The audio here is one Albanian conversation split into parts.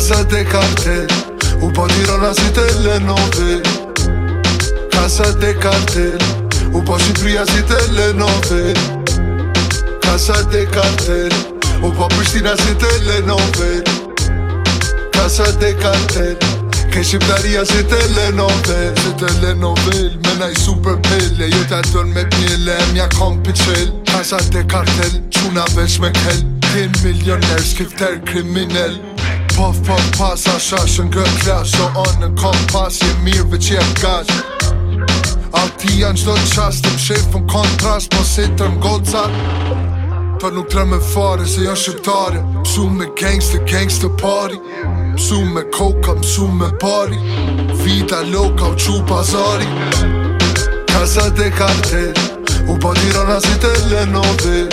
Kasa të kartë U po një rona si të nove Kasa të U po pria si të nove Kasa të U po pështina si të nove Kasa të kartë shqiptaria si të le nove Si të le nove Mena i super pelle Jo të atër me pjelle Mja kom pëqel Kasa të kartë Quna vesh me kel Ten milioner, skifter, kriminell Puff puff pass a shash and good class so on the cop pass you me but you have got Auf die anstot chast im schiff von kontrast mo po sitem goza Për po nuk tre me fare se jo shqiptare Psu me gangster, gangster party Psu me coca, psu me party Vita loka u qu pazari Casa de carte U po dirona si te le novel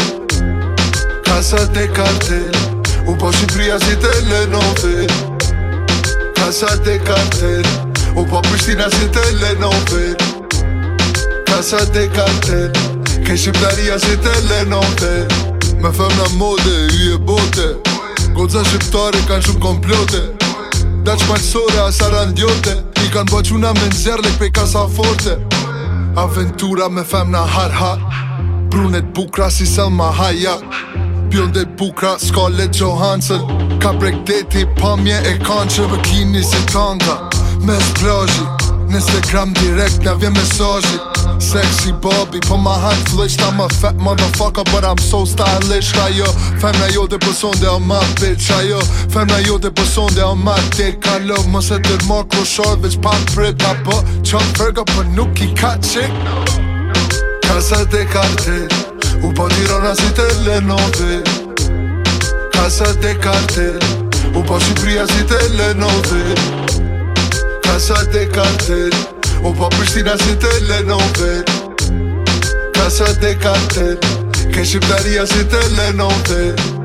Casa de carte Shqipria si të lenote Kasa të kartel U pa po pështina si të lenote Kasa të kartel Ke Shqiptaria si të lenote Me fëm në mode, i e bote Godza shqiptare kanë shumë komplote Da që maqësore asa randjote I kanë bëquna me në pe kasa forte Aventura me fem në har-har Brunet bukra si sëmë ma hajak Bjën dhe bukra, s'ka le Johansson Ka brek deti, pa mje e kanë që vë kini se tanga Me zbrazhi, në Instagram direkt nga vje mesajit Sexy Bobby, po ma hajt flisht I'm a fat motherfucker, but I'm so stylish Ka jo, femna jo dhe pëson dhe o ma bitch Ka jo, na jo dhe pëson dhe o ma dick Ka lo, mos se tërmor kushor, veç pa prit Ka po, qënë përga, për nuk i ka qik Ka dhe ka Uporiram na sitele le Casa de cartel Upor și pria pas nove Casa de cartel pas Pristina te tes Casa de cartel Că și plaria les